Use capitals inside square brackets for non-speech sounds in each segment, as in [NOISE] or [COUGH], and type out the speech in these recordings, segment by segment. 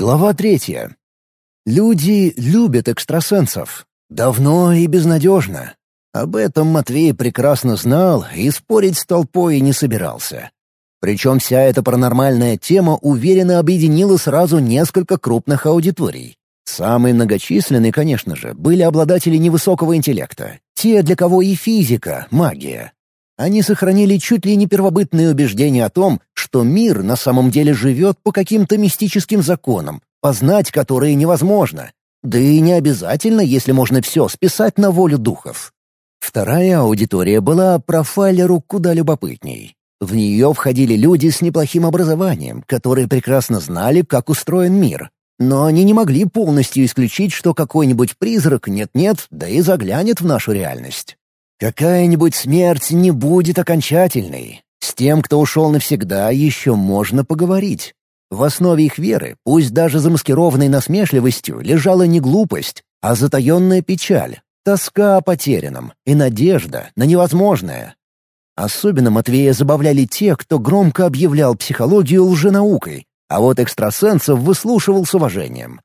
Глава третья. Люди любят экстрасенсов. Давно и безнадежно. Об этом Матвей прекрасно знал и спорить с толпой не собирался. Причем вся эта паранормальная тема уверенно объединила сразу несколько крупных аудиторий. Самые многочисленные, конечно же, были обладатели невысокого интеллекта. Те, для кого и физика — магия. Они сохранили чуть ли не первобытные убеждения о том, что мир на самом деле живет по каким-то мистическим законам, познать которые невозможно. Да и не обязательно, если можно все списать на волю духов. Вторая аудитория была профайлеру куда любопытней. В нее входили люди с неплохим образованием, которые прекрасно знали, как устроен мир. Но они не могли полностью исключить, что какой-нибудь призрак нет-нет, да и заглянет в нашу реальность. Какая-нибудь смерть не будет окончательной. С тем, кто ушел навсегда, еще можно поговорить. В основе их веры, пусть даже замаскированной насмешливостью, лежала не глупость, а затаенная печаль, тоска о потерянном и надежда на невозможное. Особенно Матвея забавляли те, кто громко объявлял психологию лженаукой, а вот экстрасенсов выслушивал с уважением.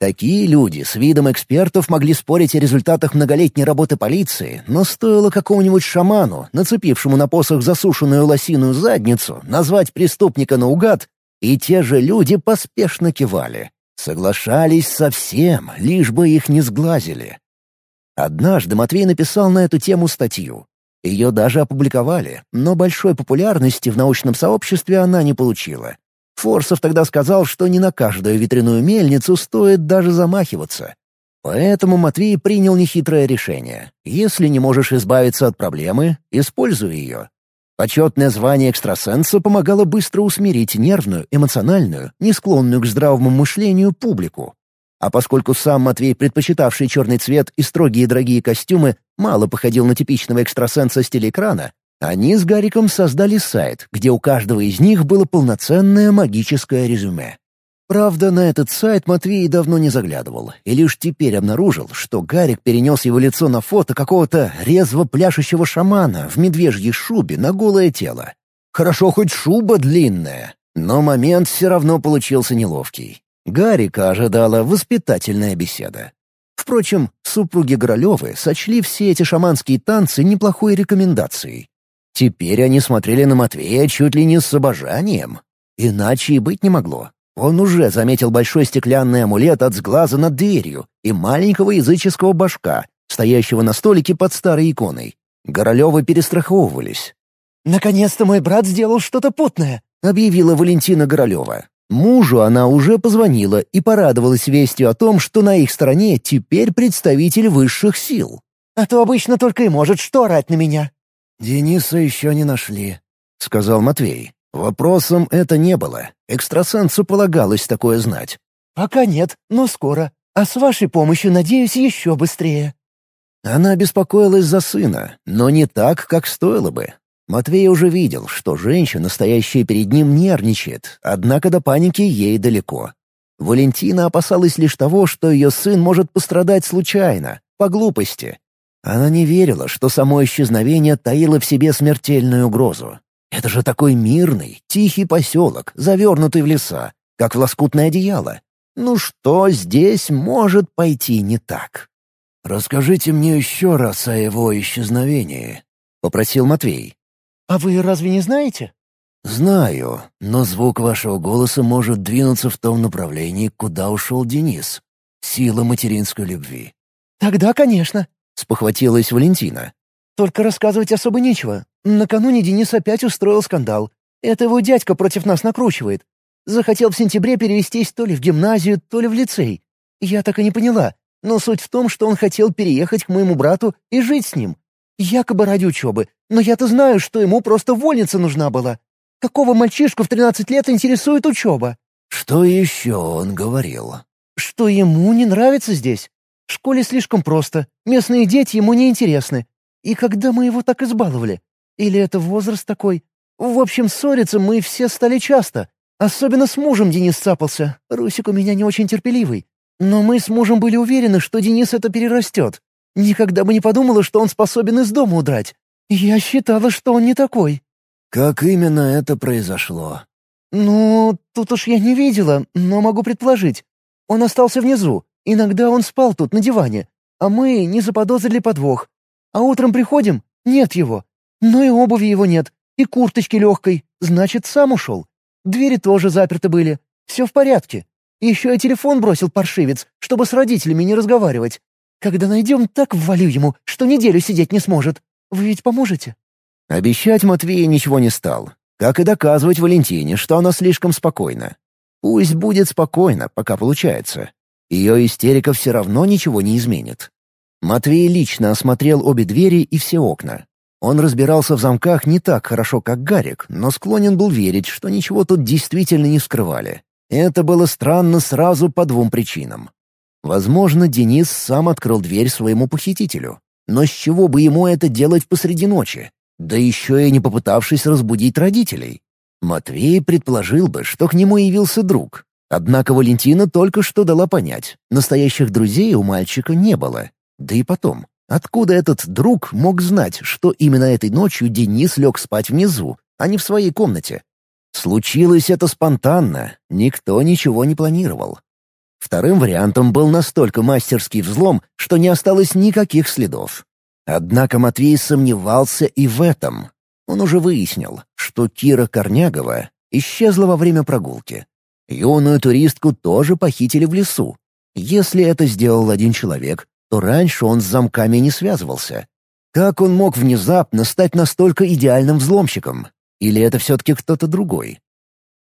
Такие люди с видом экспертов могли спорить о результатах многолетней работы полиции, но стоило какому-нибудь шаману, нацепившему на посох засушенную лосиную задницу, назвать преступника наугад, и те же люди поспешно кивали. Соглашались со всем, лишь бы их не сглазили. Однажды Матвей написал на эту тему статью. Ее даже опубликовали, но большой популярности в научном сообществе она не получила. Форсов тогда сказал, что не на каждую ветряную мельницу стоит даже замахиваться. Поэтому Матвей принял нехитрое решение. Если не можешь избавиться от проблемы, используй ее. Почетное звание экстрасенса помогало быстро усмирить нервную, эмоциональную, не склонную к здравому мышлению публику. А поскольку сам Матвей, предпочитавший черный цвет и строгие дорогие костюмы, мало походил на типичного экстрасенса с телеэкрана, они с Гариком создали сайт, где у каждого из них было полноценное магическое резюме. Правда, на этот сайт Матвей давно не заглядывал, и лишь теперь обнаружил, что Гарик перенес его лицо на фото какого-то резво пляшущего шамана в медвежьей шубе на голое тело. Хорошо хоть шуба длинная, но момент все равно получился неловкий. Гарика ожидала воспитательная беседа. Впрочем, супруги Горолевы сочли все эти шаманские танцы неплохой рекомендацией. Теперь они смотрели на Матвея чуть ли не с обожанием. Иначе и быть не могло. Он уже заметил большой стеклянный амулет от сглаза над дверью и маленького языческого башка, стоящего на столике под старой иконой. Горолевы перестраховывались. «Наконец-то мой брат сделал что-то путное», — объявила Валентина Горолева. Мужу она уже позвонила и порадовалась вестью о том, что на их стороне теперь представитель высших сил. «А то обычно только и может что орать на меня». «Дениса еще не нашли», — сказал Матвей. Вопросом это не было. Экстрасенсу полагалось такое знать. «Пока нет, но скоро. А с вашей помощью, надеюсь, еще быстрее». Она беспокоилась за сына, но не так, как стоило бы. Матвей уже видел, что женщина, стоящая перед ним, нервничает, однако до паники ей далеко. Валентина опасалась лишь того, что ее сын может пострадать случайно, по глупости, она не верила, что само исчезновение таило в себе смертельную угрозу. Это же такой мирный, тихий поселок, завернутый в леса, как в лоскутное одеяло. Ну что здесь может пойти не так? «Расскажите мне еще раз о его исчезновении», — попросил Матвей. «А вы разве не знаете?» «Знаю, но звук вашего голоса может двинуться в том направлении, куда ушел Денис. Сила материнской любви». «Тогда, конечно спохватилась Валентина. «Только рассказывать особо нечего. Накануне Денис опять устроил скандал. Это его дядька против нас накручивает. Захотел в сентябре перевестись то ли в гимназию, то ли в лицей. Я так и не поняла. Но суть в том, что он хотел переехать к моему брату и жить с ним. Якобы ради учебы. Но я-то знаю, что ему просто вольница нужна была. Какого мальчишку в 13 лет интересует учеба?» «Что еще он говорил?» «Что ему не нравится здесь. В школе слишком просто, местные дети ему не интересны. И когда мы его так избаловали? Или это возраст такой? В общем, ссориться мы все стали часто. Особенно с мужем Денис цапался. Русик у меня не очень терпеливый. Но мы с мужем были уверены, что Денис это перерастет. Никогда бы не подумала, что он способен из дома удрать. Я считала, что он не такой. Как именно это произошло? «Ну, тут уж я не видела, но могу предположить. Он остался внизу. Иногда он спал тут, на диване. А мы не заподозрили подвох. А утром приходим — нет его. Но и обуви его нет, и курточки легкой. Значит, сам ушел. Двери тоже заперты были. Все в порядке. Еще и телефон бросил паршивец, чтобы с родителями не разговаривать. Когда найдем, так ввалю ему, что неделю сидеть не сможет. Вы ведь поможете?» Обещать Матвей ничего не стал. Как и доказывать Валентине, что она слишком спокойна. Пусть будет спокойно, пока получается. Ее истерика все равно ничего не изменит. Матвей лично осмотрел обе двери и все окна. Он разбирался в замках не так хорошо, как Гарик, но склонен был верить, что ничего тут действительно не скрывали. Это было странно сразу по двум причинам. Возможно, Денис сам открыл дверь своему похитителю. Но с чего бы ему это делать посреди ночи? Да еще и не попытавшись разбудить родителей. Матвей предположил бы, что к нему явился друг. Однако Валентина только что дала понять, настоящих друзей у мальчика не было. Да и потом, откуда этот друг мог знать, что именно этой ночью Денис лег спать внизу, а не в своей комнате? Случилось это спонтанно, никто ничего не планировал. Вторым вариантом был настолько мастерский взлом, что не осталось никаких следов. Однако Матвей сомневался и в этом. Он уже выяснил, что Кира Корнягова исчезла во время прогулки. Юную туристку тоже похитили в лесу. Если это сделал один человек, то раньше он с замками не связывался. Как он мог внезапно стать настолько идеальным взломщиком? Или это все-таки кто-то другой?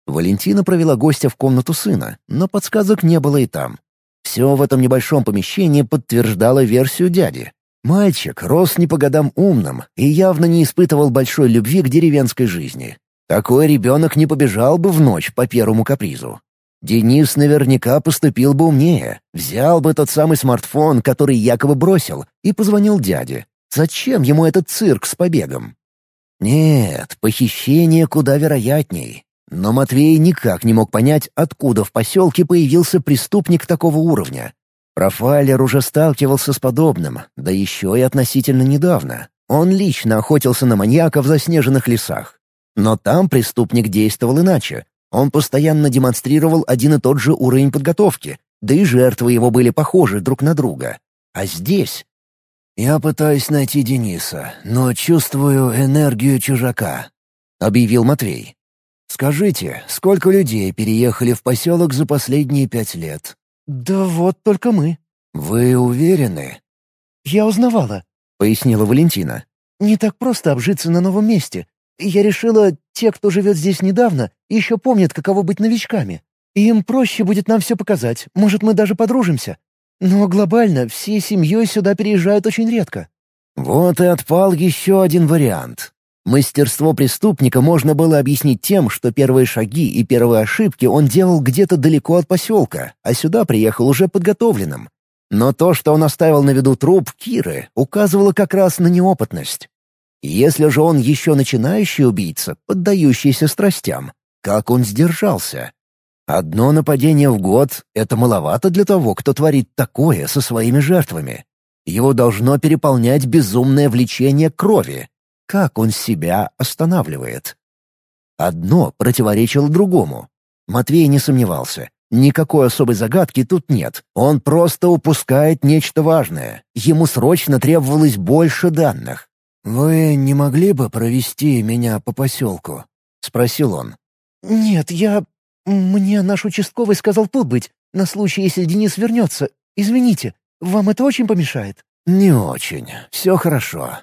Валентина провела гостя в комнату сына, но подсказок не было и там. Все в этом небольшом помещении подтверждало версию дяди. Мальчик рос не по годам умным и явно не испытывал большой любви к деревенской жизни. Такой ребенок не побежал бы в ночь по первому капризу. Денис наверняка поступил бы умнее, взял бы тот самый смартфон, который якобы бросил, и позвонил дяде. Зачем ему этот цирк с побегом? Нет, похищение куда вероятней. Но Матвей никак не мог понять, откуда в поселке появился преступник такого уровня. Профайлер уже сталкивался с подобным, да еще и относительно недавно. Он лично охотился на маньяка в заснеженных лесах. Но там преступник действовал иначе. Он постоянно демонстрировал один и тот же уровень подготовки, да и жертвы его были похожи друг на друга. А здесь... «Я пытаюсь найти Дениса, но чувствую энергию чужака», — объявил Матвей. «Скажите, сколько людей переехали в поселок за последние пять лет?» «Да вот только мы». «Вы уверены?» «Я узнавала», — пояснила Валентина. «Не так просто обжиться на новом месте. Я решила, те, кто живет здесь недавно, еще помнят, каково быть новичками. Им проще будет нам все показать, может, мы даже подружимся. Но глобально всей семьей сюда переезжают очень редко». Вот и отпал еще один вариант. Мастерство преступника можно было объяснить тем, что первые шаги и первые ошибки он делал где-то далеко от поселка, а сюда приехал уже подготовленным. Но то, что он оставил на виду труп Киры, указывало как раз на неопытность. Если же он еще начинающий убийца, поддающийся страстям, как он сдержался? Одно нападение в год — это маловато для того, кто творит такое со своими жертвами. Его должно переполнять безумное влечение крови, как он себя останавливает? Одно противоречило другому. Матвей не сомневался. Никакой особой загадки тут нет. Он просто упускает нечто важное. Ему срочно требовалось больше данных. «Вы не могли бы провести меня по поселку?» — спросил он. «Нет, я... Мне наш участковый сказал тут быть, на случай, если Денис вернется. Извините, вам это очень помешает?» «Не очень. Все хорошо.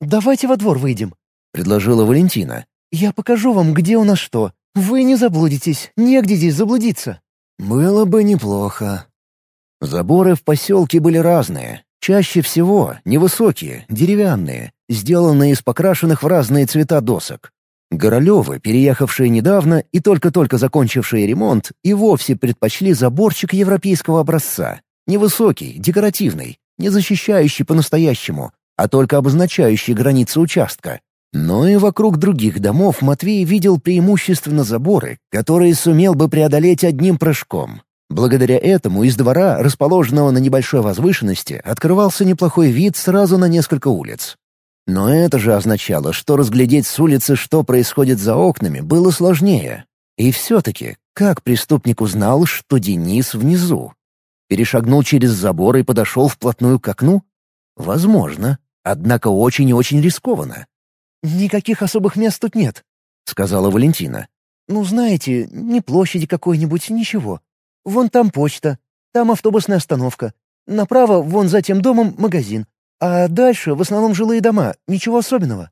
«Давайте во двор выйдем», — предложила Валентина. «Я покажу вам, где у нас что. Вы не заблудитесь, негде здесь заблудиться». «Было бы неплохо». Заборы в поселке были разные. Чаще всего невысокие, деревянные, сделанные из покрашенных в разные цвета досок. Горолевы, переехавшие недавно и только-только закончившие ремонт, и вовсе предпочли заборчик европейского образца. Невысокий, декоративный, не защищающий по-настоящему, а только обозначающий границы участка. Но и вокруг других домов Матвей видел преимущественно заборы, которые сумел бы преодолеть одним прыжком. Благодаря этому из двора, расположенного на небольшой возвышенности, открывался неплохой вид сразу на несколько улиц. Но это же означало, что разглядеть с улицы, что происходит за окнами, было сложнее. И все-таки, как преступник узнал, что Денис внизу? Перешагнул через забор и подошел вплотную к окну? Возможно, однако очень и очень рискованно. «Никаких особых мест тут нет», — сказала Валентина. «Ну, знаете, ни площади какой-нибудь, ничего. Вон там почта, там автобусная остановка. Направо, вон за тем домом, магазин. А дальше в основном жилые дома, ничего особенного».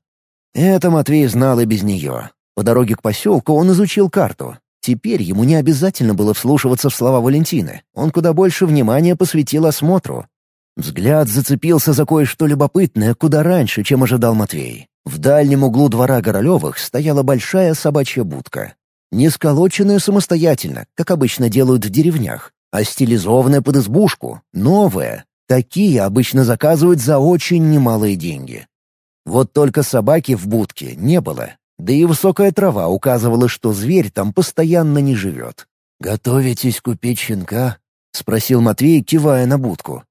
Это Матвей знал и без нее. По дороге к поселку он изучил карту. Теперь ему не обязательно было вслушиваться в слова Валентины. Он куда больше внимания посвятил осмотру. Взгляд зацепился за кое-что любопытное куда раньше, чем ожидал Матвей. В дальнем углу двора Горолевых стояла большая собачья будка. Не сколоченная самостоятельно, как обычно делают в деревнях, а стилизованная под избушку, новая. Такие обычно заказывают за очень немалые деньги. Вот только собаки в будке не было, да и высокая трава указывала, что зверь там постоянно не живет. «Готовитесь купить щенка?» — спросил Матвей, кивая на будку.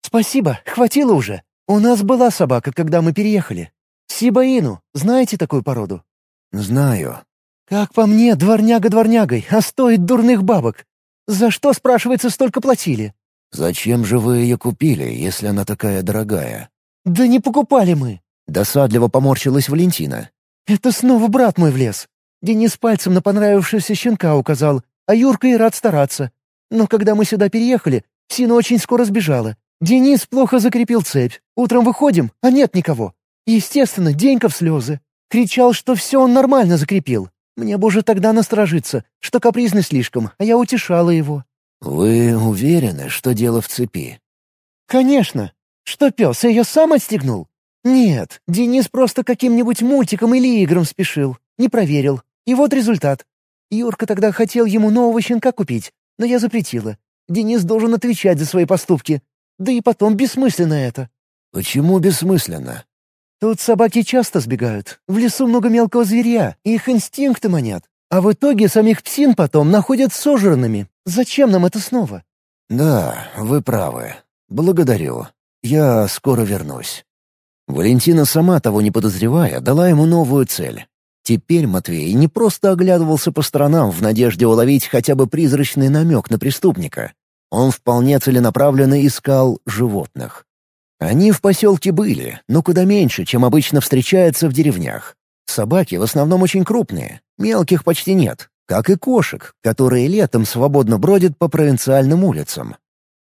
«Спасибо, хватило уже. У нас была собака, когда мы переехали. Сибаину, знаете такую породу?» «Знаю». «Как по мне, дворняга дворнягой, а стоит дурных бабок. За что, спрашивается, столько платили?» «Зачем же вы ее купили, если она такая дорогая?» «Да не покупали мы. Досадливо поморщилась Валентина. «Это снова брат мой влез. Денис пальцем на понравившегося щенка указал, а Юрка и рад стараться. Но когда мы сюда переехали, Сина очень скоро сбежала. Денис плохо закрепил цепь. Утром выходим, а нет никого. Естественно, Денька в слезы. Кричал, что все он нормально закрепил. Мне бы уже тогда насторожиться, что капризный слишком, а я утешала его». «Вы уверены, что дело в цепи?» «Конечно. Что пес ее сам отстегнул? «Нет, Денис просто каким-нибудь мультиком или играм спешил. Не проверил. И вот результат. Юрка тогда хотел ему нового щенка купить, но я запретила. Денис должен отвечать за свои поступки. Да и потом бессмысленно это». «Почему бессмысленно?» «Тут собаки часто сбегают. В лесу много мелкого зверя, их инстинкты манят. А в итоге самих псин потом находят сожранными. Зачем нам это снова?» «Да, вы правы. Благодарю. Я скоро вернусь». Валентина, сама того не подозревая, дала ему новую цель. Теперь Матвей не просто оглядывался по сторонам в надежде уловить хотя бы призрачный намек на преступника. Он вполне целенаправленно искал животных. Они в поселке были, но куда меньше, чем обычно встречается в деревнях. Собаки в основном очень крупные, мелких почти нет, как и кошек, которые летом свободно бродят по провинциальным улицам.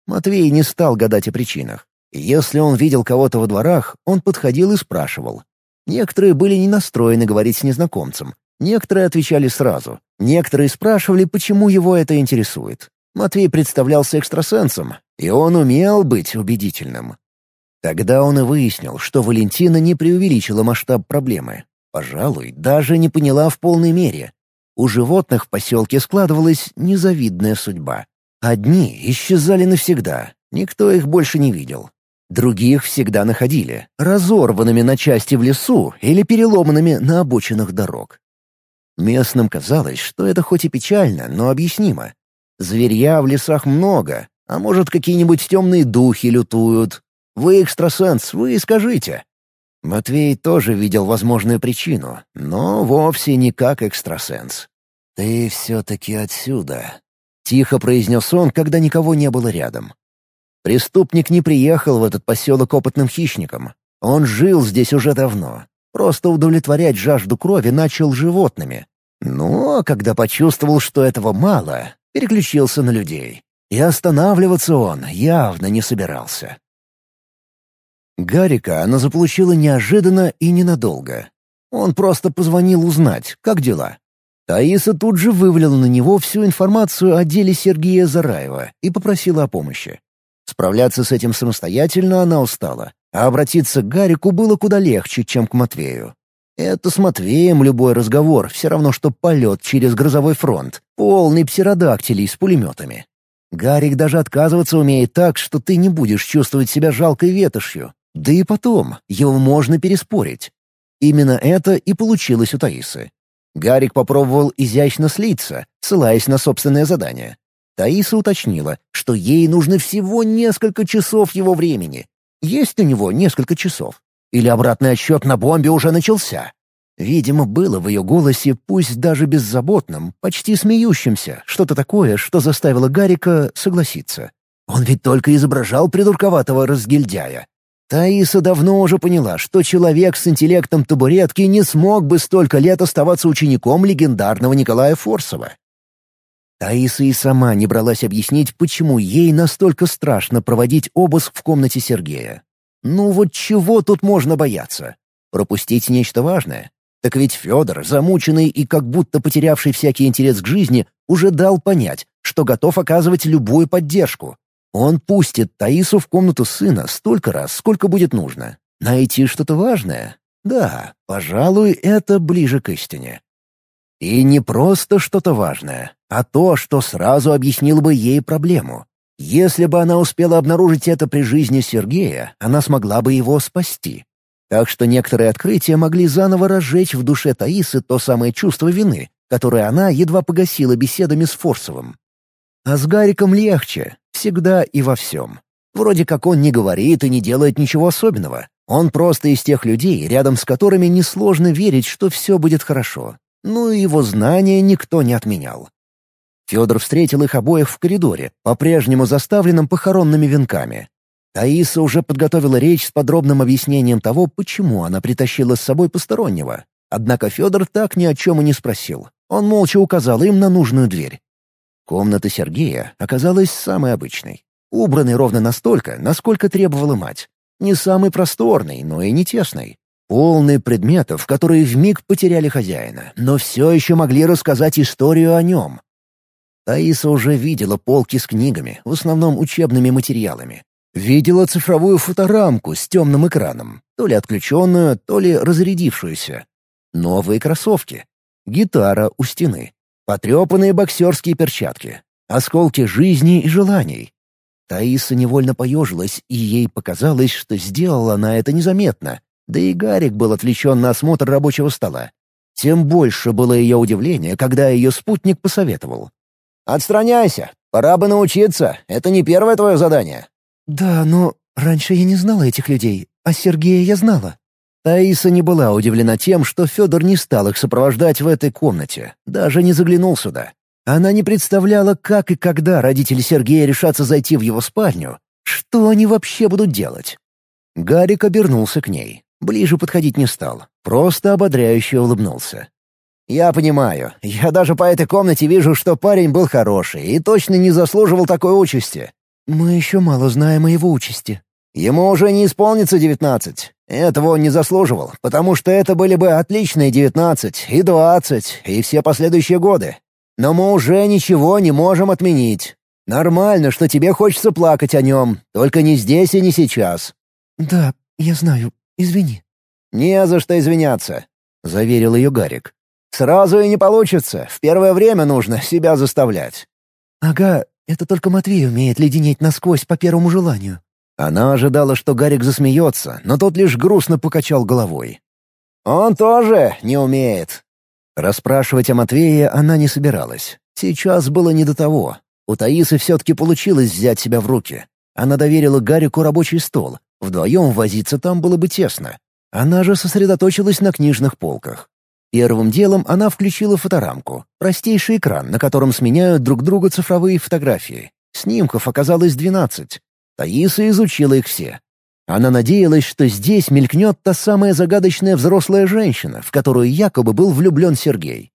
Матвей не стал гадать о причинах. Если он видел кого-то во дворах, он подходил и спрашивал. Некоторые были не настроены говорить с незнакомцем, некоторые отвечали сразу, некоторые спрашивали, почему его это интересует. Матвей представлялся экстрасенсом, и он умел быть убедительным. Тогда он и выяснил, что Валентина не преувеличила масштаб проблемы. Пожалуй, даже не поняла в полной мере. У животных в поселке складывалась незавидная судьба. Одни исчезали навсегда, никто их больше не видел. Других всегда находили, разорванными на части в лесу или переломанными на обочинах дорог. Местным казалось, что это хоть и печально, но объяснимо. Зверья в лесах много, а может, какие-нибудь темные духи лютуют. Вы экстрасенс, вы скажите. Матвей тоже видел возможную причину, но вовсе не как экстрасенс. «Ты все-таки отсюда», — тихо произнес он, когда никого не было рядом. Преступник не приехал в этот поселок опытным хищником. Он жил здесь уже давно. Просто удовлетворять жажду крови начал животными. Но когда почувствовал, что этого мало, переключился на людей. И останавливаться он явно не собирался. Гарика она заполучила неожиданно и ненадолго. Он просто позвонил узнать, как дела. Таиса тут же вывалила на него всю информацию о деле Сергея Зараева и попросила о помощи. Справляться с этим самостоятельно она устала, а обратиться к Гарику было куда легче, чем к Матвею. Это с Матвеем любой разговор все равно, что полет через грозовой фронт, полный псеродактилей с пулеметами. Гарик даже отказываться умеет так, что ты не будешь чувствовать себя жалкой ветошью. Да и потом, его можно переспорить. Именно это и получилось у Таисы. Гарик попробовал изящно слиться, ссылаясь на собственное задание. Таиса уточнила, что ей нужно всего несколько часов его времени. Есть у него несколько часов? Или обратный отсчет на бомбе уже начался? Видимо, было в ее голосе, пусть даже беззаботным, почти смеющимся, что-то такое, что заставило Гарика согласиться. Он ведь только изображал придурковатого разгильдяя. Таиса давно уже поняла, что человек с интеллектом табуретки не смог бы столько лет оставаться учеником легендарного Николая Форсова. Таиса и сама не бралась объяснить, почему ей настолько страшно проводить обыск в комнате Сергея. Ну вот чего тут можно бояться? Пропустить нечто важное? Так ведь Федор, замученный и как будто потерявший всякий интерес к жизни, уже дал понять, что готов оказывать любую поддержку, он пустит Таису в комнату сына столько раз, сколько будет нужно. Найти что-то важное? Да, пожалуй, это ближе к истине. И не просто что-то важное, а то, что сразу объяснило бы ей проблему. Если бы она успела обнаружить это при жизни Сергея, она смогла бы его спасти. Так что некоторые открытия могли заново разжечь в душе Таисы то самое чувство вины, которое она едва погасила беседами с Форсовым. А с Гариком легче, всегда и во всем. Вроде как он не говорит и не делает ничего особенного. Он просто из тех людей, рядом с которыми несложно верить, что все будет хорошо. Ну и его знания никто не отменял. Федор встретил их обоих в коридоре, по-прежнему заставленном похоронными венками. Таиса уже подготовила речь с подробным объяснением того, почему она притащила с собой постороннего. Однако Федор так ни о чем и не спросил. Он молча указал им на нужную дверь. Комната Сергея оказалась самой обычной. Убранной ровно настолько, насколько требовала мать. Не самый просторный, но и не тесный. Полный предметов, которые вмиг потеряли хозяина, но все еще могли рассказать историю о нем. Таиса уже видела полки с книгами, в основном учебными материалами. Видела цифровую фоторамку с темным экраном, то ли отключенную, то ли разрядившуюся. Новые кроссовки. Гитара у стены. Потрепанные боксерские перчатки. Осколки жизни и желаний. Таиса невольно поежилась, и ей показалось, что сделала она это незаметно. Да и Гарик был отвлечен на осмотр рабочего стола. Тем больше было ее удивление, когда ее спутник посоветовал. «Отстраняйся! Пора бы научиться. Это не первое твое задание». «Да, но раньше я не знала этих людей, а Сергея я знала». Таиса не была удивлена тем, что Федор не стал их сопровождать в этой комнате, даже не заглянул сюда. Она не представляла, как и когда родители Сергея решатся зайти в его спальню. Что они вообще будут делать? Гарик обернулся к ней. Ближе подходить не стал. Просто ободряюще улыбнулся. «Я понимаю. Я даже по этой комнате вижу, что парень был хороший и точно не заслуживал такой участи». «Мы еще мало знаем о его участи». «Ему уже не исполнится девятнадцать. Этого он не заслуживал, потому что это были бы отличные девятнадцать и двадцать и все последующие годы. Но мы уже ничего не можем отменить. Нормально, что тебе хочется плакать о нем, только не здесь и не сейчас». «Да, я знаю. Извини». «Не за что извиняться», — заверил ее Гарик. «Сразу и не получится. В первое время нужно себя заставлять». «Ага, это только Матвей умеет леденеть насквозь по первому желанию». Она ожидала, что Гарик засмеется, но тот лишь грустно покачал головой. «Он тоже не умеет». Расспрашивать о Матвее она не собиралась. Сейчас было не до того. У Таисы все-таки получилось взять себя в руки. Она доверила Гарику рабочий стол. Вдвоем возиться там было бы тесно. Она же сосредоточилась на книжных полках. Первым делом она включила фоторамку, простейший экран, на котором сменяют друг друга цифровые фотографии. Снимков оказалось двенадцать. Таиса изучила их все. Она надеялась, что здесь мелькнет та самая загадочная взрослая женщина, в которую якобы был влюблен Сергей.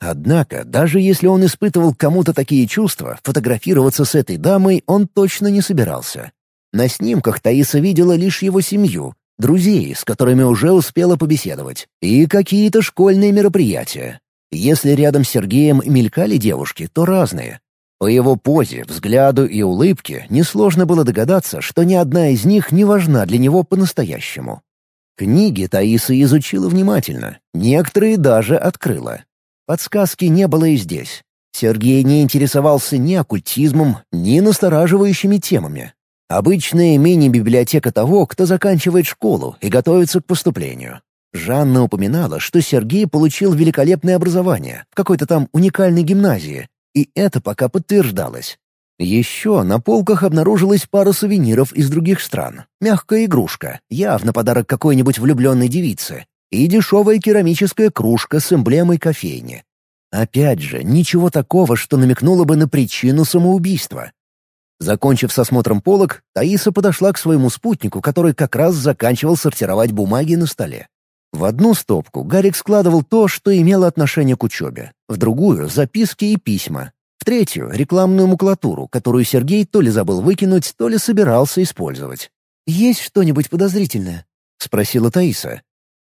Однако, даже если он испытывал кому-то такие чувства, фотографироваться с этой дамой он точно не собирался. На снимках Таиса видела лишь его семью, друзей, с которыми уже успела побеседовать, и какие-то школьные мероприятия. Если рядом с Сергеем мелькали девушки, то разные. По его позе, взгляду и улыбке несложно было догадаться, что ни одна из них не важна для него по-настоящему. Книги Таиса изучила внимательно, некоторые даже открыла. Подсказки не было и здесь. Сергей не интересовался ни оккультизмом, ни настораживающими темами. Обычная мини-библиотека того, кто заканчивает школу и готовится к поступлению. Жанна упоминала, что Сергей получил великолепное образование в какой-то там уникальной гимназии, и это пока подтверждалось. Еще на полках обнаружилась пара сувениров из других стран. Мягкая игрушка, явно подарок какой-нибудь влюбленной девице. и дешевая керамическая кружка с эмблемой кофейни. Опять же, ничего такого, что намекнуло бы на причину самоубийства. Закончив с осмотром полок, Таиса подошла к своему спутнику, который как раз заканчивал сортировать бумаги на столе. В одну стопку Гарик складывал то, что имело отношение к учебе, в другую — записки и письма, в третью — рекламную макулатуру, которую Сергей то ли забыл выкинуть, то ли собирался использовать. «Есть что-нибудь подозрительное?» — спросила Таиса.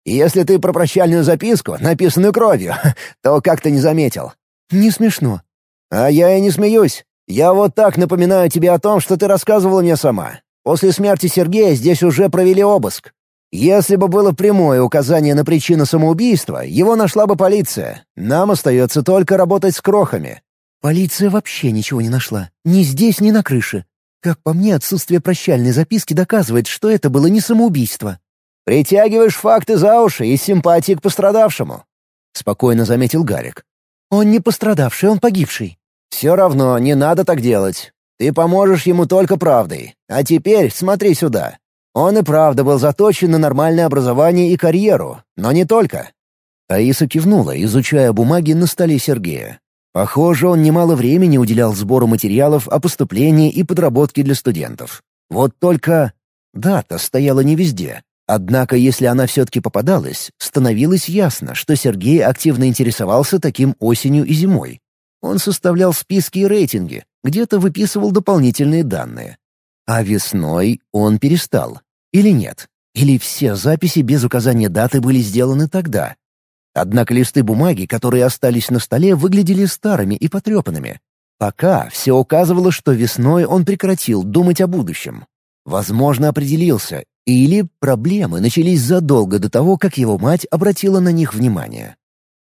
«Если ты про прощальную записку, написанную кровью, [LAUGHS] то как-то не заметил». «Не смешно». «А я и не смеюсь. Я вот так напоминаю тебе о том, что ты рассказывала мне сама. После смерти Сергея здесь уже провели обыск. Если бы было прямое указание на причину самоубийства, его нашла бы полиция. Нам остается только работать с крохами». «Полиция вообще ничего не нашла. Ни здесь, ни на крыше. Как по мне, отсутствие прощальной записки доказывает, что это было не самоубийство». «Притягиваешь факты за уши из симпатии к пострадавшему», — спокойно заметил Гарик. «Он не пострадавший, он погибший». «Все равно не надо так делать. Ты поможешь ему только правдой. А теперь смотри сюда. Он и правда был заточен на нормальное образование и карьеру, но не только. Аиса кивнула, изучая бумаги на столе Сергея. Похоже, он немало времени уделял сбору материалов о поступлении и подработке для студентов. Вот только дата стояла не везде. Однако, если она все-таки попадалась, становилось ясно, что Сергей активно интересовался таким осенью и зимой. Он составлял списки и рейтинги, где-то выписывал дополнительные данные. А весной он перестал. Или нет? Или все записи без указания даты были сделаны тогда? Однако листы бумаги, которые остались на столе, выглядели старыми и потрепанными. Пока все указывало, что весной он прекратил думать о будущем. Возможно, определился, или проблемы начались задолго до того, как его мать обратила на них внимание.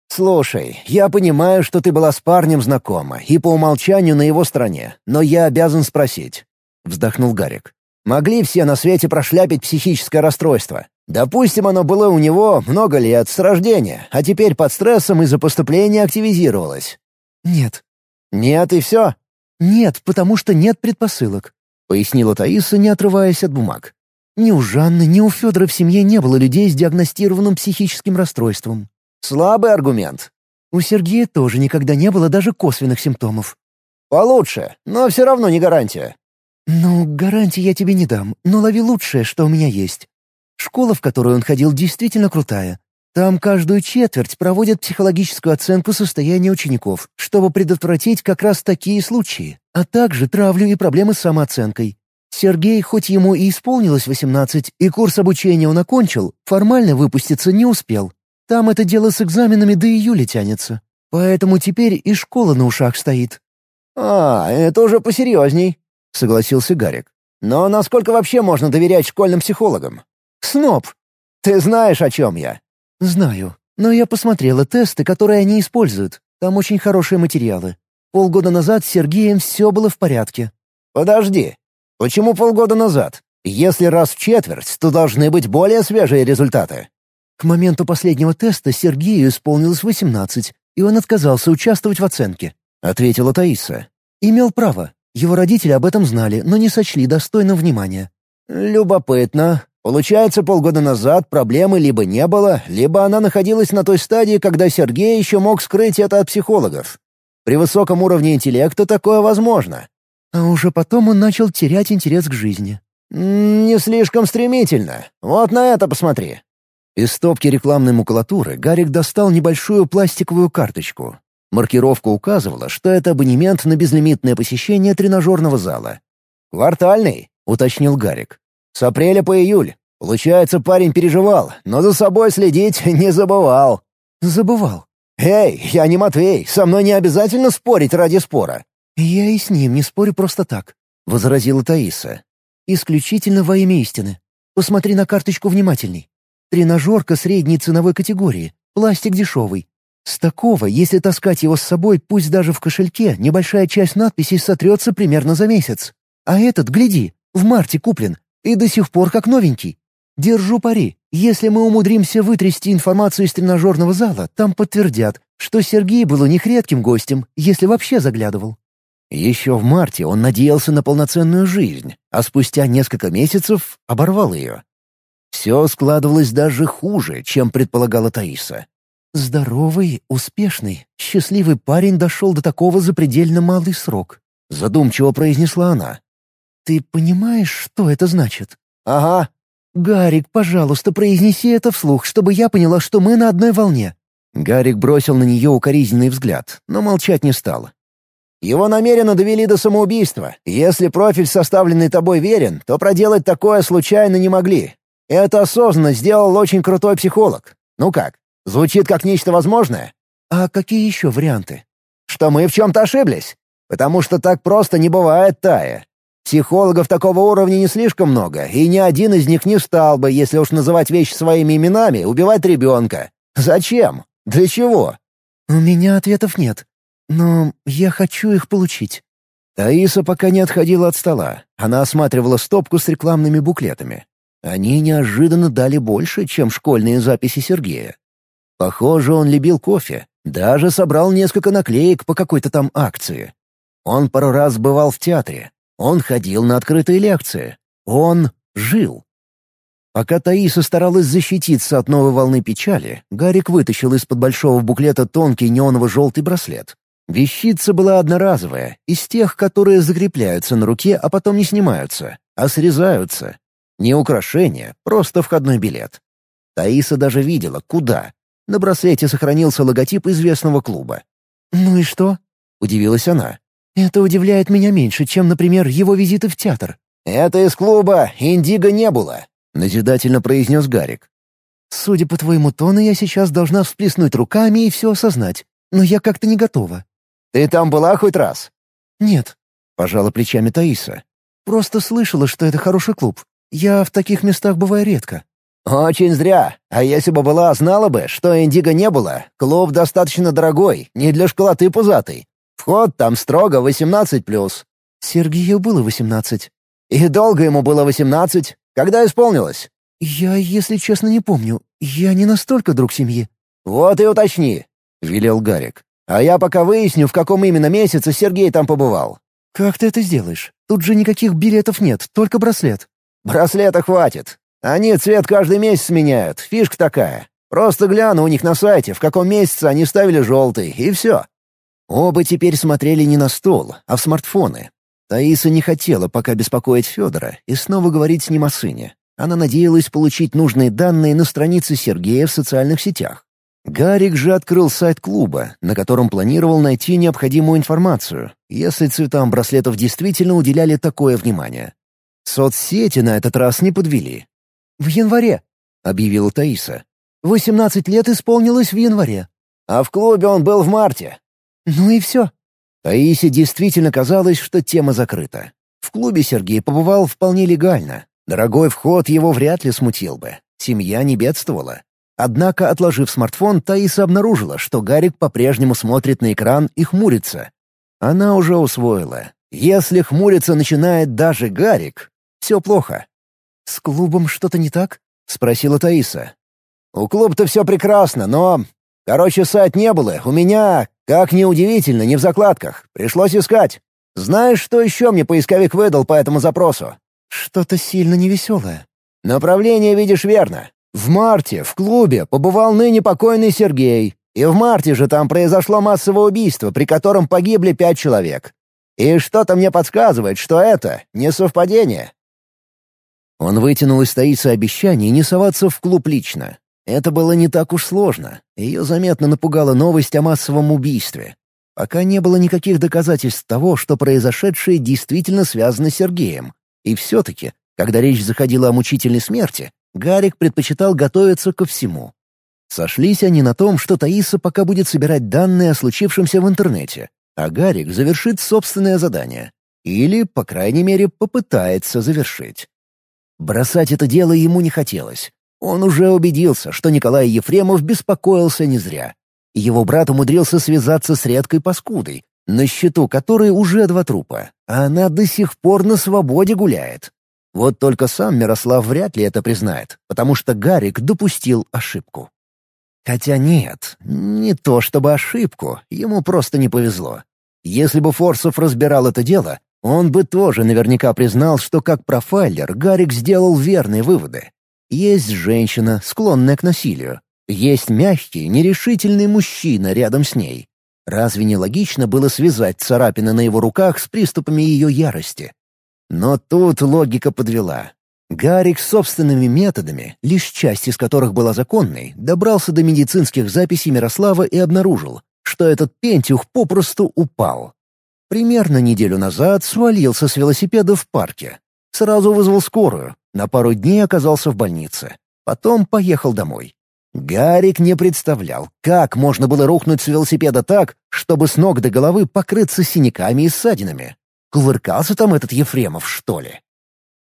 «Слушай, я понимаю, что ты была с парнем знакома и по умолчанию на его стороне, но я обязан спросить вздохнул Гарик. «Могли все на свете прошляпить психическое расстройство. Допустим, оно было у него много лет, с рождения, а теперь под стрессом из-за поступления активизировалось». «Нет». «Нет, и все?» «Нет, потому что нет предпосылок», — пояснила Таиса, не отрываясь от бумаг. «Ни у Жанны, ни у Федора в семье не было людей с диагностированным психическим расстройством». «Слабый аргумент». «У Сергея тоже никогда не было даже косвенных симптомов». «Получше, но все равно не гарантия. «Ну, гарантии я тебе не дам, но лови лучшее, что у меня есть. Школа, в которую он ходил, действительно крутая. Там каждую четверть проводят психологическую оценку состояния учеников, чтобы предотвратить как раз такие случаи, а также травлю и проблемы с самооценкой. Сергей, хоть ему и исполнилось 18, и курс обучения он окончил, формально выпуститься не успел. Там это дело с экзаменами до июля тянется. Поэтому теперь и школа на ушах стоит. «А, это уже посерьезней», — согласился Гарик. «Но насколько вообще можно доверять школьным психологам?» «Сноб! Ты знаешь, о чем я?» «Знаю. Но я посмотрела тесты, которые они используют. Там очень хорошие материалы. Полгода назад с Сергеем все было в порядке». «Подожди. Почему полгода назад? Если раз в четверть, то должны быть более свежие результаты». К моменту последнего теста Сергею исполнилось 18, и он отказался участвовать в оценке, — ответила Таиса. «Имел право. Его родители об этом знали, но не сочли достойным внимания. «Любопытно. Получается, полгода назад проблемы либо не было, либо она находилась на той стадии, когда Сергей еще мог скрыть это от психологов. При высоком уровне интеллекта такое возможно. А уже потом он начал терять интерес к жизни. «Не слишком стремительно. Вот на это посмотри». Из стопки рекламной макулатуры Гарик достал небольшую пластиковую карточку. Маркировка указывала, что это абонемент на безлимитное посещение тренажерного зала. «Квартальный», — уточнил Гарик. «С апреля по июль. Получается, парень переживал, но за собой следить не забывал». «Забывал». «Эй, я не Матвей, со мной не обязательно спорить ради спора». «Я и с ним не спорю просто так», — возразила Таиса. «Исключительно во имя истины. Посмотри на карточку внимательней. Тренажерка средней ценовой категории, пластик дешевый, с такого, если таскать его с собой, пусть даже в кошельке, небольшая часть надписей сотрется примерно за месяц. А этот, гляди, в марте куплен, и до сих пор как новенький. Держу пари, если мы умудримся вытрясти информацию из тренажерного зала, там подтвердят, что Сергей был у них редким гостем, если вообще заглядывал. Еще в марте он надеялся на полноценную жизнь, а спустя несколько месяцев оборвал ее. Все складывалось даже хуже, чем предполагала Таиса. «Здоровый, успешный, счастливый парень дошел до такого запредельно малый срок», — задумчиво произнесла она. «Ты понимаешь, что это значит?» «Ага». «Гарик, пожалуйста, произнеси это вслух, чтобы я поняла, что мы на одной волне». Гарик бросил на нее укоризненный взгляд, но молчать не стал. Его намеренно довели до самоубийства. Если профиль, составленный тобой, верен, то проделать такое случайно не могли. Это осознанно сделал очень крутой психолог. Ну как, звучит как нечто возможное? А какие еще варианты? Что мы в чем-то ошиблись. Потому что так просто не бывает, Тая. Психологов такого уровня не слишком много, и ни один из них не стал бы, если уж называть вещи своими именами, убивать ребенка. Зачем? Для чего? У меня ответов нет. Но я хочу их получить». Таиса пока не отходила от стола. Она осматривала стопку с рекламными буклетами. Они неожиданно дали больше, чем школьные записи Сергея. Похоже, он любил кофе. Даже собрал несколько наклеек по какой-то там акции. Он пару раз бывал в театре. Он ходил на открытые лекции. Он жил. Пока Таиса старалась защититься от новой волны печали, Гарик вытащил из-под большого буклета тонкий неоново-желтый браслет. Вещица была одноразовая, из тех, которые закрепляются на руке, а потом не снимаются, а срезаются. Не украшение, просто входной билет. Таиса даже видела, куда. На браслете сохранился логотип известного клуба. «Ну и что?» — удивилась она. «Это удивляет меня меньше, чем, например, его визиты в театр». «Это из клуба Индиго не было», — назидательно произнес Гарик. «Судя по твоему тону, я сейчас должна всплеснуть руками и все осознать. Но я как-то не готова. «Ты там была хоть раз?» «Нет», — пожала плечами Таиса. «Просто слышала, что это хороший клуб. Я в таких местах бываю редко». «Очень зря. А если бы была, знала бы, что Индиго не было. Клуб достаточно дорогой, не для школоты пузатый. Вход там строго 18+. Сергею было восемнадцать. И долго ему было восемнадцать? Когда исполнилось? Я, если честно, не помню. Я не настолько друг семьи. Вот и уточни, — велел Гарик. А я пока выясню, в каком именно месяце Сергей там побывал». «Как ты это сделаешь? Тут же никаких билетов нет, только браслет». «Браслета хватит. Они цвет каждый месяц меняют, фишка такая. Просто гляну у них на сайте, в каком месяце они ставили желтый, и все». Оба теперь смотрели не на стол, а в смартфоны. Таиса не хотела пока беспокоить Федора и снова говорить с ним о сыне. Она надеялась получить нужные данные на странице Сергея в социальных сетях. Гарик же открыл сайт клуба, на котором планировал найти необходимую информацию, если цветам браслетов действительно уделяли такое внимание. Соцсети на этот раз не подвели. «В январе», — объявила Таиса. «Восемнадцать лет исполнилось в январе». «А в клубе он был в марте». «Ну и все». Таисе действительно казалось, что тема закрыта. В клубе Сергей побывал вполне легально. Дорогой вход его вряд ли смутил бы. Семья не бедствовала. Однако, отложив смартфон, Таиса обнаружила, что Гарик по-прежнему смотрит на экран и хмурится. Она уже усвоила. Если хмуриться начинает даже Гарик, все плохо. «С клубом что-то не так?» — спросила Таиса. «У клуба-то все прекрасно, но... Короче, сайт не было. У меня, как ни удивительно, не в закладках. Пришлось искать. Знаешь, что еще мне поисковик выдал по этому запросу?» «Что-то сильно невеселое». «Направление видишь верно. В марте в клубе побывал ныне покойный Сергей, и в марте же там произошло массовое убийство, при котором погибли пять человек. И что-то мне подсказывает, что это не совпадение. Он вытянул из Таисы обещание не соваться в клуб лично. Это было не так уж сложно. Ее заметно напугала новость о массовом убийстве. Пока не было никаких доказательств того, что произошедшее действительно связано с Сергеем. И все-таки, когда речь заходила о мучительной смерти, Гарик предпочитал готовиться ко всему. Сошлись они на том, что Таиса пока будет собирать данные о случившемся в интернете, а Гарик завершит собственное задание. Или, по крайней мере, попытается завершить. Бросать это дело ему не хотелось. Он уже убедился, что Николай Ефремов беспокоился не зря. Его брат умудрился связаться с редкой паскудой, на счету которой уже два трупа, а она до сих пор на свободе гуляет. Вот только сам Мирослав вряд ли это признает, потому что Гарик допустил ошибку. Хотя нет, не то чтобы ошибку, ему просто не повезло. Если бы Форсов разбирал это дело, он бы тоже наверняка признал, что как профайлер Гарик сделал верные выводы. Есть женщина, склонная к насилию. Есть мягкий, нерешительный мужчина рядом с ней. Разве не логично было связать царапины на его руках с приступами ее ярости? Но тут логика подвела. Гарик собственными методами, лишь часть из которых была законной, добрался до медицинских записей Мирослава и обнаружил, что этот пентюх попросту упал. Примерно неделю назад свалился с велосипеда в парке. Сразу вызвал скорую, на пару дней оказался в больнице. Потом поехал домой. Гарик не представлял, как можно было рухнуть с велосипеда так, чтобы с ног до головы покрыться синяками и ссадинами. Кувыркался там этот Ефремов, что ли?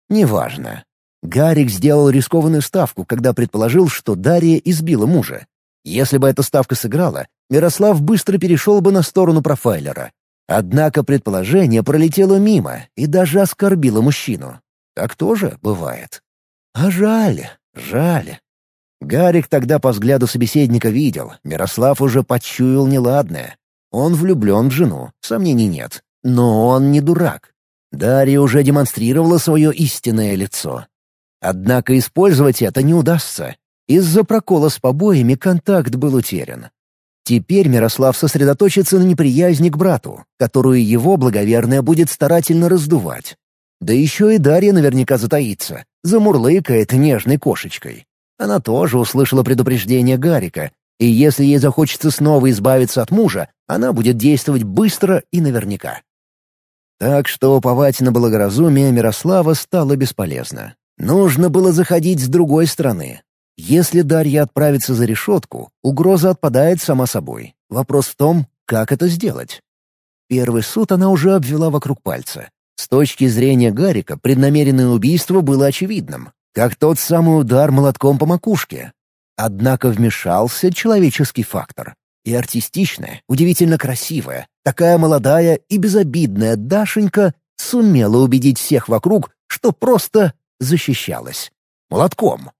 Неважно. Гарик сделал рискованную ставку, когда предположил, что Дарья избила мужа. Если бы эта ставка сыграла, Мирослав быстро перешел бы на сторону профайлера. Однако предположение пролетело мимо и даже оскорбило мужчину. Так тоже бывает. А жаль, жаль. Гарик тогда по взгляду собеседника видел, Мирослав уже почуял неладное. Он влюблен в жену, сомнений нет. Но он не дурак. Дарья уже демонстрировала свое истинное лицо. Однако использовать это не удастся. Из-за прокола с побоями контакт был утерян. Теперь Мирослав сосредоточится на неприязни к брату, которую его благоверная будет старательно раздувать. Да еще и Дарья наверняка затаится, замурлыкает нежной кошечкой. Она тоже услышала предупреждение Гарика, и если ей захочется снова избавиться от мужа, она будет действовать быстро и наверняка. Так что уповать на благоразумие Мирослава стало бесполезно. Нужно было заходить с другой стороны. Если Дарья отправится за решетку, угроза отпадает сама собой. Вопрос в том, как это сделать. Первый суд она уже обвела вокруг пальца. С точки зрения Гарика преднамеренное убийство было очевидным, как тот самый удар молотком по макушке. Однако вмешался человеческий фактор. И артистичная, удивительно красивая, такая молодая и безобидная Дашенька сумела убедить всех вокруг, что просто защищалась. Молотком.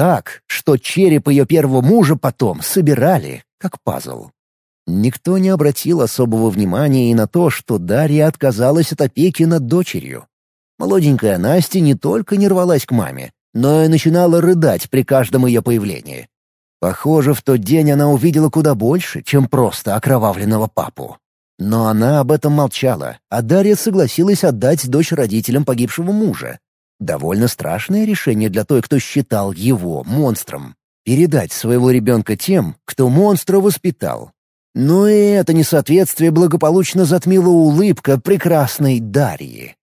Так, что череп ее первого мужа потом собирали, как пазл. Никто не обратил особого внимания и на то, что Дарья отказалась от опеки над дочерью. Молоденькая Настя не только не рвалась к маме, но и начинала рыдать при каждом ее появлении. Похоже, в тот день она увидела куда больше, чем просто окровавленного папу. Но она об этом молчала, а Дарья согласилась отдать дочь родителям погибшего мужа, Довольно страшное решение для той, кто считал его монстром. Передать своего ребенка тем, кто монстра воспитал. Но и это несоответствие благополучно затмила улыбка прекрасной Дарьи.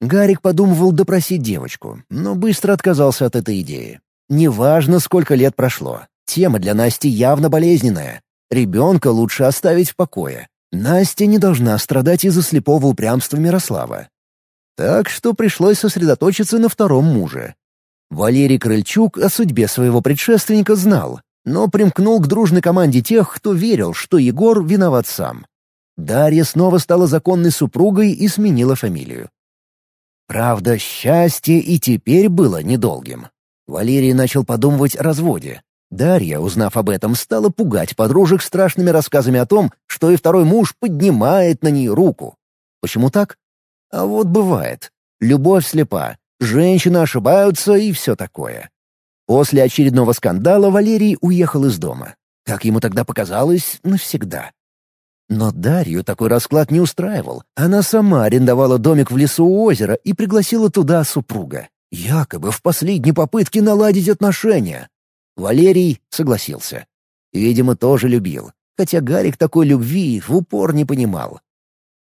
Гарик подумывал допросить девочку, но быстро отказался от этой идеи. Неважно, сколько лет прошло. Тема для Насти явно болезненная. Ребенка лучше оставить в покое. Настя не должна страдать из-за слепого упрямства Мирослава. Так что пришлось сосредоточиться на втором муже. Валерий Крыльчук о судьбе своего предшественника знал, но примкнул к дружной команде тех, кто верил, что Егор виноват сам. Дарья снова стала законной супругой и сменила фамилию. Правда, счастье и теперь было недолгим. Валерий начал подумывать о разводе. Дарья, узнав об этом, стала пугать подружек страшными рассказами о том, что и второй муж поднимает на нее руку. Почему так? А вот бывает. Любовь слепа, женщины ошибаются и все такое. После очередного скандала Валерий уехал из дома. Как ему тогда показалось, навсегда. Но Дарью такой расклад не устраивал. Она сама арендовала домик в лесу у озера и пригласила туда супруга. Якобы в последней попытке наладить отношения. Валерий согласился. Видимо, тоже любил. Хотя Гарик такой любви в упор не понимал.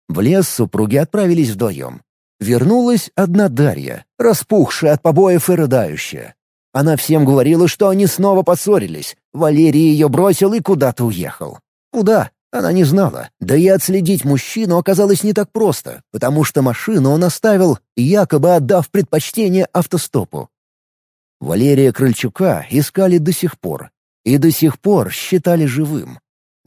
В лес супруги отправились вдвоем. Вернулась одна Дарья, распухшая от побоев и рыдающая. Она всем говорила, что они снова поссорились. Валерий ее бросил и куда-то уехал. Куда? Она не знала. Да и отследить мужчину оказалось не так просто, потому что машину он оставил, якобы отдав предпочтение автостопу. Валерия Крыльчука искали до сих пор. И до сих пор считали живым.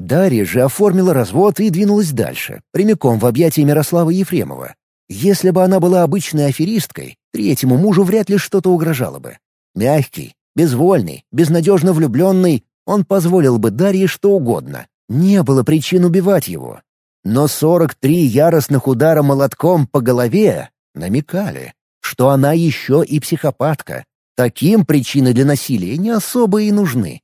Дарья же оформила развод и двинулась дальше, прямиком в объятия Мирослава Ефремова. Если бы она была обычной аферисткой, третьему мужу вряд ли что-то угрожало бы. Мягкий, безвольный, безнадежно влюбленный, он позволил бы Дарье что угодно. Не было причин убивать его. Но 43 яростных удара молотком по голове намекали, что она еще и психопатка. Таким причины для насилия не особо и нужны.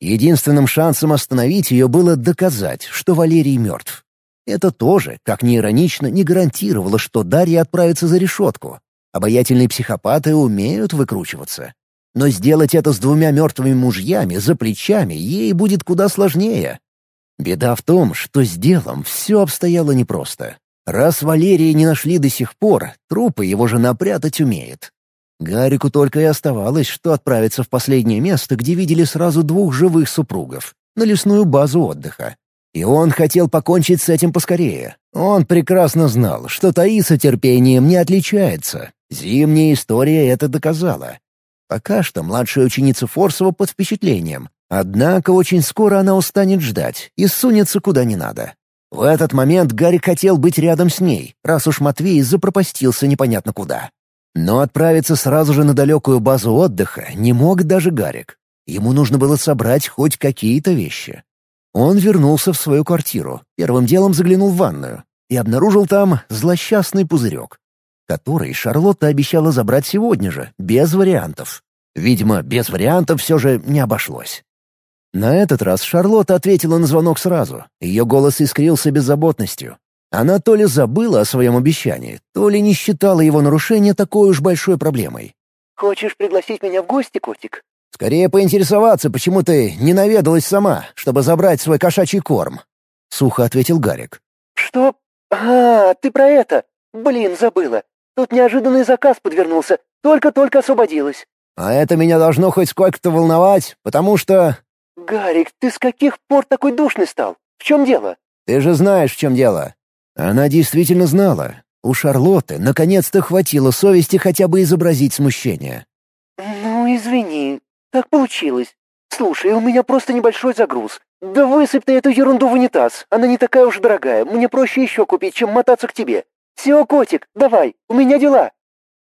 Единственным шансом остановить ее было доказать, что Валерий мертв. Это тоже, как ни иронично, не гарантировало, что Дарья отправится за решетку. Обаятельные психопаты умеют выкручиваться. Но сделать это с двумя мертвыми мужьями за плечами ей будет куда сложнее. Беда в том, что с делом все обстояло непросто. Раз Валерия не нашли до сих пор, трупы его жена прятать умеет. Гарику только и оставалось, что отправиться в последнее место, где видели сразу двух живых супругов, на лесную базу отдыха. И он хотел покончить с этим поскорее. Он прекрасно знал, что Таиса терпением не отличается. Зимняя история это доказала. Пока что младшая ученица Форсова под впечатлением. Однако очень скоро она устанет ждать и сунется куда не надо. В этот момент Гарик хотел быть рядом с ней, раз уж Матвей запропастился непонятно куда. Но отправиться сразу же на далекую базу отдыха не мог даже Гарик. Ему нужно было собрать хоть какие-то вещи. Он вернулся в свою квартиру, первым делом заглянул в ванную и обнаружил там злосчастный пузырек, который Шарлотта обещала забрать сегодня же, без вариантов. Видимо, без вариантов все же не обошлось. На этот раз Шарлотта ответила на звонок сразу. Ее голос искрился беззаботностью. Она то ли забыла о своем обещании, то ли не считала его нарушение такой уж большой проблемой. «Хочешь пригласить меня в гости, котик?» «Скорее поинтересоваться, почему ты не наведалась сама, чтобы забрать свой кошачий корм», — сухо ответил Гарик. «Что? А, ты про это? Блин, забыла. Тут неожиданный заказ подвернулся. Только-только освободилась». «А это меня должно хоть сколько-то волновать, потому что...» «Гарик, ты с каких пор такой душный стал? В чем дело?» «Ты же знаешь, в чем дело. Она действительно знала. У Шарлотты наконец-то хватило совести хотя бы изобразить смущение. «Ну, извини, так получилось. Слушай, у меня просто небольшой загруз. Да высыпь ты эту ерунду в унитаз, она не такая уж дорогая, мне проще еще купить, чем мотаться к тебе. Все, котик, давай, у меня дела».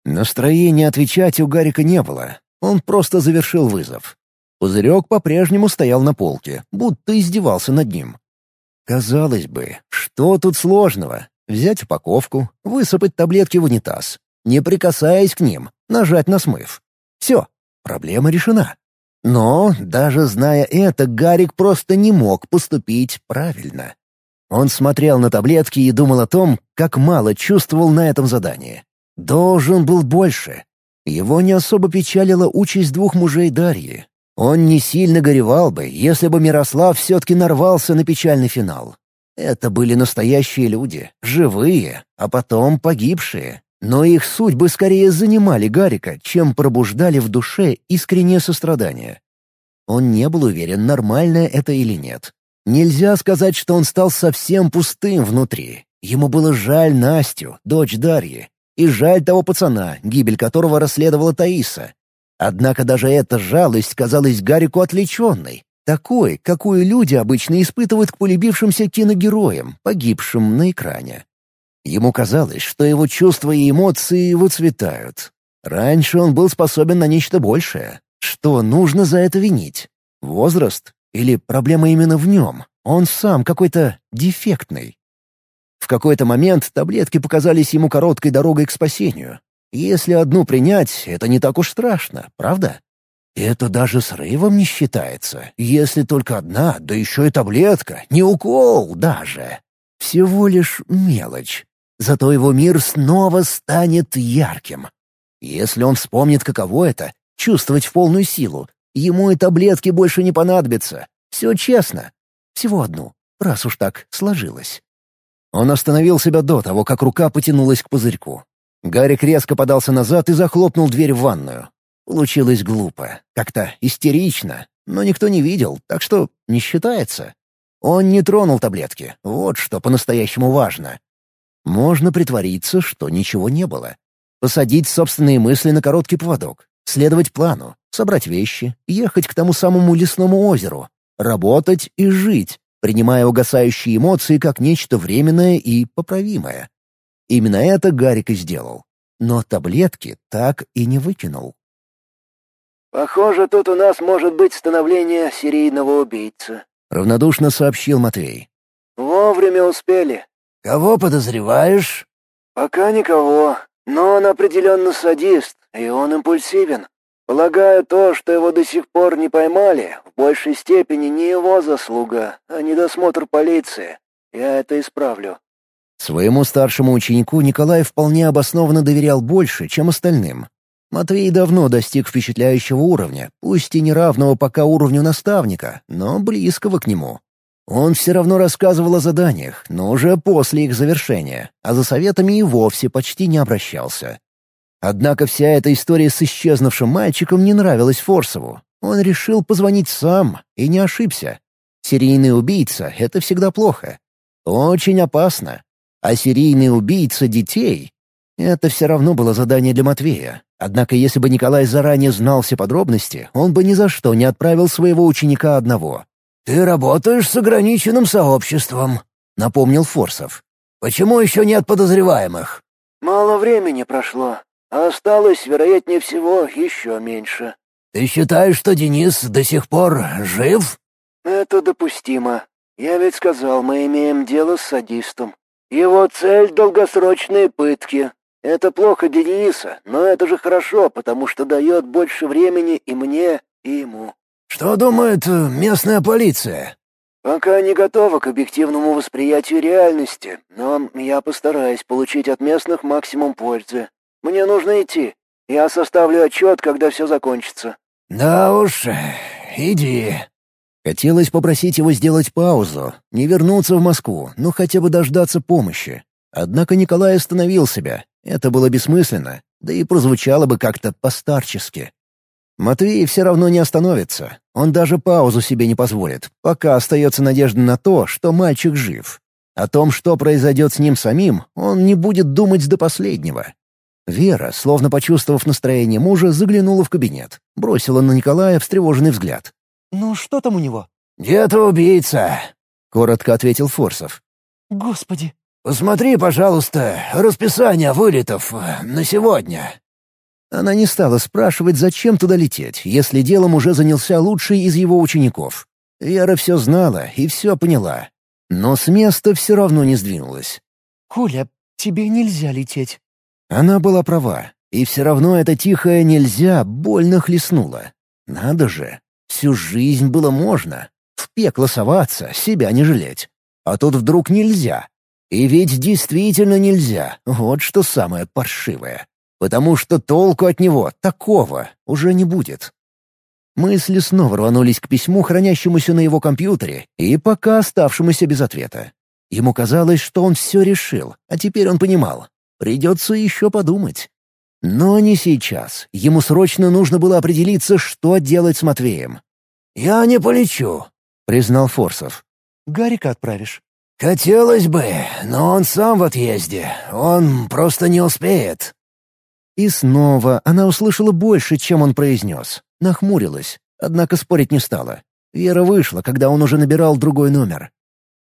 Настроения отвечать у Гарика не было. Он просто завершил вызов. Пузырек по-прежнему стоял на полке, будто издевался над ним. Казалось бы, что тут сложного? Взять упаковку, высыпать таблетки в унитаз, не прикасаясь к ним, нажать на смыв. Все, проблема решена. Но, даже зная это, Гарик просто не мог поступить правильно. Он смотрел на таблетки и думал о том, как мало чувствовал на этом задании. Должен был больше. Его не особо печалила участь двух мужей Дарьи, он не сильно горевал бы, если бы Мирослав все-таки нарвался на печальный финал. Это были настоящие люди, живые, а потом погибшие. Но их судьбы скорее занимали Гарика, чем пробуждали в душе искреннее сострадание. Он не был уверен, нормально это или нет. Нельзя сказать, что он стал совсем пустым внутри. Ему было жаль Настю, дочь Дарьи, и жаль того пацана, гибель которого расследовала Таиса, Однако даже эта жалость казалась Гарику отвлеченной, такой, какую люди обычно испытывают к полюбившимся киногероям, погибшим на экране. Ему казалось, что его чувства и эмоции выцветают. Раньше он был способен на нечто большее. Что нужно за это винить? Возраст? Или проблема именно в нем? Он сам какой-то дефектный. В какой-то момент таблетки показались ему короткой дорогой к спасению, если одну принять, это не так уж страшно, правда? Это даже срывом не считается, если только одна, да еще и таблетка, не укол даже. Всего лишь мелочь. Зато его мир снова станет ярким. Если он вспомнит, каково это — чувствовать в полную силу, ему и таблетки больше не понадобятся. Все честно. Всего одну, раз уж так сложилось. Он остановил себя до того, как рука потянулась к пузырьку. Гарик резко подался назад и захлопнул дверь в ванную. Получилось глупо, как-то истерично, но никто не видел, так что не считается. Он не тронул таблетки, вот что по-настоящему важно. Можно притвориться, что ничего не было. Посадить собственные мысли на короткий поводок, следовать плану, собрать вещи, ехать к тому самому лесному озеру, работать и жить, принимая угасающие эмоции как нечто временное и поправимое. Именно это Гарик и сделал. Но таблетки так и не выкинул. «Похоже, тут у нас может быть становление серийного убийцы», — равнодушно сообщил Матвей. «Вовремя успели». «Кого подозреваешь?» «Пока никого, но он определенно садист, и он импульсивен». Полагаю, то, что его до сих пор не поймали, в большей степени не его заслуга, а недосмотр полиции. Я это исправлю». Своему старшему ученику Николай вполне обоснованно доверял больше, чем остальным. Матвей давно достиг впечатляющего уровня, пусть и не равного пока уровню наставника, но близкого к нему. Он все равно рассказывал о заданиях, но уже после их завершения, а за советами и вовсе почти не обращался. Однако вся эта история с исчезнувшим мальчиком не нравилась Форсову. Он решил позвонить сам и не ошибся. Серийный убийца — это всегда плохо. Очень опасно. А серийный убийца детей — это все равно было задание для Матвея. Однако если бы Николай заранее знал все подробности, он бы ни за что не отправил своего ученика одного. «Ты работаешь с ограниченным сообществом», — напомнил Форсов. «Почему еще нет подозреваемых?» «Мало времени прошло. А осталось, вероятнее всего, еще меньше». «Ты считаешь, что Денис до сих пор жив?» «Это допустимо. Я ведь сказал, мы имеем дело с садистом. Его цель — долгосрочные пытки. Это плохо для Дениса, но это же хорошо, потому что дает больше времени и мне, и ему». «Что думает э, местная полиция?» «Пока не готова к объективному восприятию реальности, но я постараюсь получить от местных максимум пользы. Мне нужно идти. Я составлю отчет, когда все закончится». «Да уж, иди». Хотелось попросить его сделать паузу, не вернуться в Москву, но хотя бы дождаться помощи. Однако Николай остановил себя. Это было бессмысленно, да и прозвучало бы как-то постарчески. Матвей все равно не остановится. Он даже паузу себе не позволит, пока остается надежда на то, что мальчик жив. О том, что произойдет с ним самим, он не будет думать до последнего. Вера, словно почувствовав настроение мужа, заглянула в кабинет. Бросила на Николая встревоженный взгляд. «Ну что там у него?» «Где-то убийца», — коротко ответил Форсов. «Господи!» «Посмотри, пожалуйста, расписание вылетов на сегодня». Она не стала спрашивать, зачем туда лететь, если делом уже занялся лучший из его учеников. Вера все знала и все поняла. Но с места все равно не сдвинулась. «Коля, тебе нельзя лететь». Она была права, и все равно это тихое «нельзя» больно хлестнуло. Надо же, всю жизнь было можно. В пекло соваться, себя не жалеть. А тут вдруг нельзя. И ведь действительно нельзя, вот что самое паршивое. Потому что толку от него, такого, уже не будет. Мысли снова рванулись к письму, хранящемуся на его компьютере, и пока оставшемуся без ответа. Ему казалось, что он все решил, а теперь он понимал. Придется еще подумать. Но не сейчас. Ему срочно нужно было определиться, что делать с Матвеем. «Я не полечу», — признал Форсов. «Гарика отправишь?» «Хотелось бы, но он сам в отъезде. Он просто не успеет». И снова она услышала больше, чем он произнес. Нахмурилась, однако спорить не стала. Вера вышла, когда он уже набирал другой номер.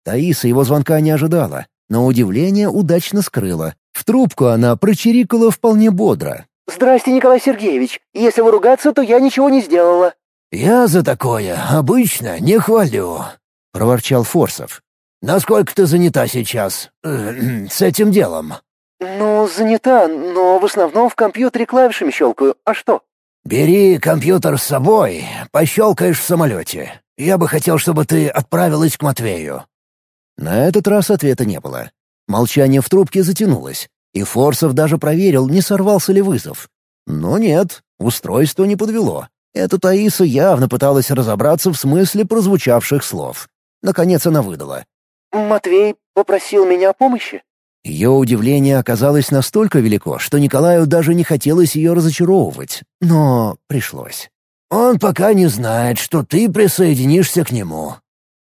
Таиса его звонка не ожидала, но удивление удачно скрыла, в трубку она прочирикала вполне бодро. «Здрасте, Николай Сергеевич. Если вы ругаться, то я ничего не сделала». «Я за такое обычно не хвалю», — проворчал Форсов. «Насколько ты занята сейчас э, [CLEARS THROAT] с этим делом?» «Ну, занята, но в основном в компьютере клавишами щелкаю. А что?» «Бери компьютер с собой, пощелкаешь в самолете. Я бы хотел, чтобы ты отправилась к Матвею». На этот раз ответа не было. Молчание в трубке затянулось, и Форсов даже проверил, не сорвался ли вызов. Но нет, устройство не подвело. Эта Таиса явно пыталась разобраться в смысле прозвучавших слов. Наконец она выдала. «Матвей попросил меня о помощи?» Ее удивление оказалось настолько велико, что Николаю даже не хотелось ее разочаровывать. Но пришлось. «Он пока не знает, что ты присоединишься к нему».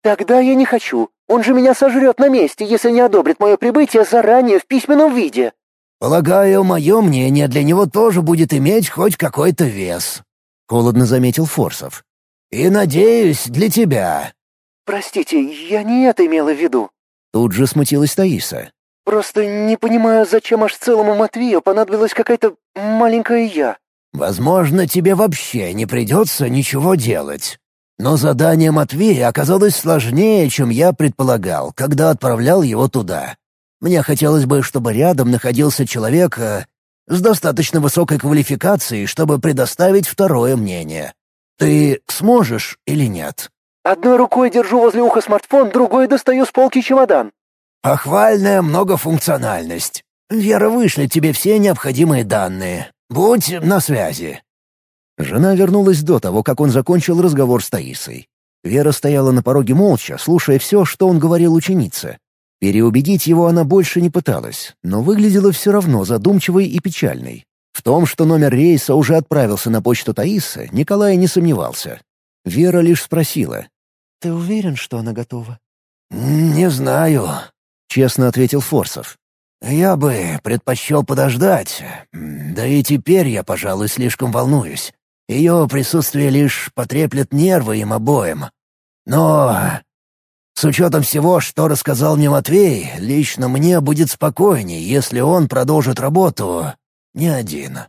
«Тогда я не хочу. Он же меня сожрет на месте, если не одобрит мое прибытие заранее в письменном виде». «Полагаю, мое мнение для него тоже будет иметь хоть какой-то вес», — холодно заметил Форсов. «И, надеюсь, для тебя». «Простите, я не это имела в виду». Тут же смутилась Таиса. «Просто не понимаю, зачем аж целому Матвею понадобилась какая-то маленькая я». «Возможно, тебе вообще не придется ничего делать. Но задание Матвея оказалось сложнее, чем я предполагал, когда отправлял его туда. Мне хотелось бы, чтобы рядом находился человек, э, с достаточно высокой квалификацией, чтобы предоставить второе мнение. Ты сможешь или нет?» «Одной рукой держу возле уха смартфон, другой достаю с полки чемодан». «Похвальная многофункциональность. Вера вышлет тебе все необходимые данные. Будь на связи». Жена вернулась до того, как он закончил разговор с Таисой. Вера стояла на пороге молча, слушая все, что он говорил ученице. Переубедить его она больше не пыталась, но выглядела все равно задумчивой и печальной. В том, что номер рейса уже отправился на почту Таисы, Николай не сомневался. Вера лишь спросила. «Ты уверен, что она готова?» «Не знаю», — честно ответил Форсов. «Я бы предпочел подождать. Да и теперь я, пожалуй, слишком волнуюсь. Ее присутствие лишь потреплет нервы им обоим. Но с учетом всего, что рассказал мне Матвей, лично мне будет спокойнее, если он продолжит работу не один.